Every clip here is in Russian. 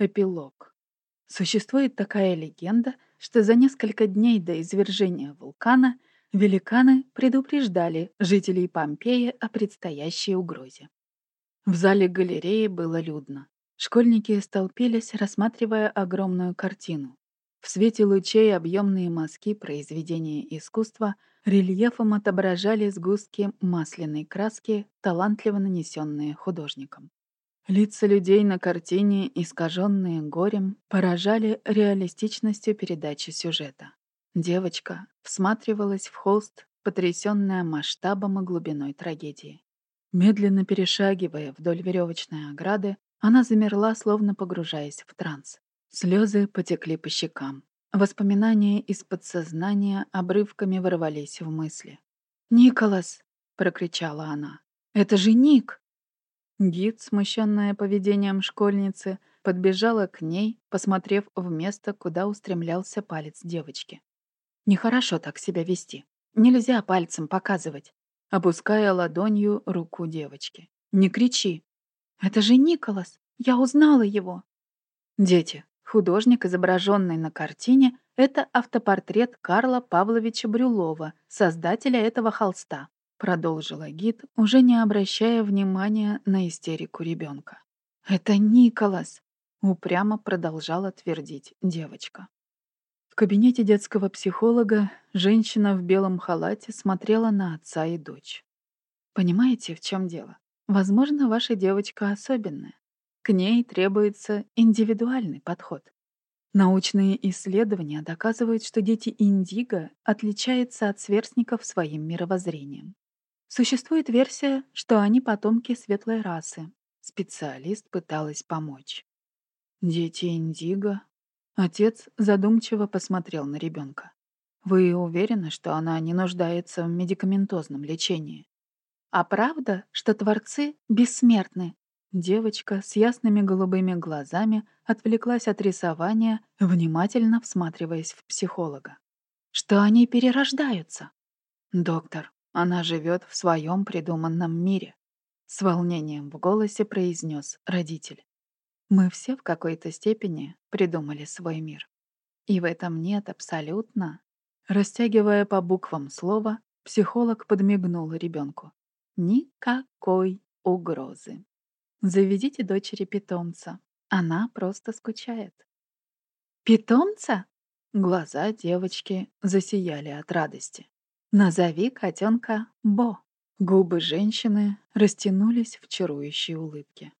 Эпилог. Существует такая легенда, что за несколько дней до извержения вулкана великаны предупреждали жителей Помпеи о предстоящей угрозе. В зале галереи было людно. Школьники столпились, рассматривая огромную картину. В свете лучей объемные мазки произведения искусства рельефом отображали сгустки масляной краски, талантливо нанесенные художником. Лица людей на картине, искаженные горем, поражали реалистичностью передачи сюжета. Девочка всматривалась в холст, потрясённая масштабом и глубиной трагедии. Медленно перешагивая вдоль веревочной ограды, она замерла, словно погружаясь в транс. Слезы потекли по щекам. Воспоминания из подсознания обрывками ворвались в мысли. «Николас!» — прокричала она. «Это же Ник!» Гид, смущенная поведением школьницы, подбежала к ней, посмотрев в место, куда устремлялся палец девочки. Нехорошо так себя вести. Нельзя пальцем показывать, опуская ладонью руку девочки. Не кричи. Это же Николас. Я узнала его. Дети, художник, изображенный на картине, это автопортрет Карла Павловича Брюлова, создателя этого холста. Продолжила гид, уже не обращая внимания на истерику ребенка. «Это Николас!» — упрямо продолжала твердить девочка. В кабинете детского психолога женщина в белом халате смотрела на отца и дочь. «Понимаете, в чем дело? Возможно, ваша девочка особенная. К ней требуется индивидуальный подход. Научные исследования доказывают, что дети индиго отличаются от сверстников своим мировоззрением. Существует версия, что они потомки светлой расы. Специалист пыталась помочь. Дети Индиго. Отец задумчиво посмотрел на ребенка. Вы уверены, что она не нуждается в медикаментозном лечении? А правда, что творцы бессмертны? Девочка с ясными голубыми глазами отвлеклась от рисования, внимательно всматриваясь в психолога. Что они перерождаются? Доктор, она живет в своем придуманном мире. С волнением в голосе произнес родитель. Мы все в какой-то степени придумали свой мир. И в этом нет абсолютно. Растягивая по буквам слова, психолог подмигнул ребенку. Никакой угрозы. Заведите дочери питомца. Она просто скучает. Питомца? Глаза девочки засияли от радости. Назови котенка Бо. Губы женщины растянулись в чарующей улыбке.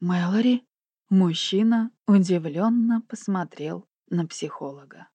Мэлори, мужчина удивленно посмотрел на психолога.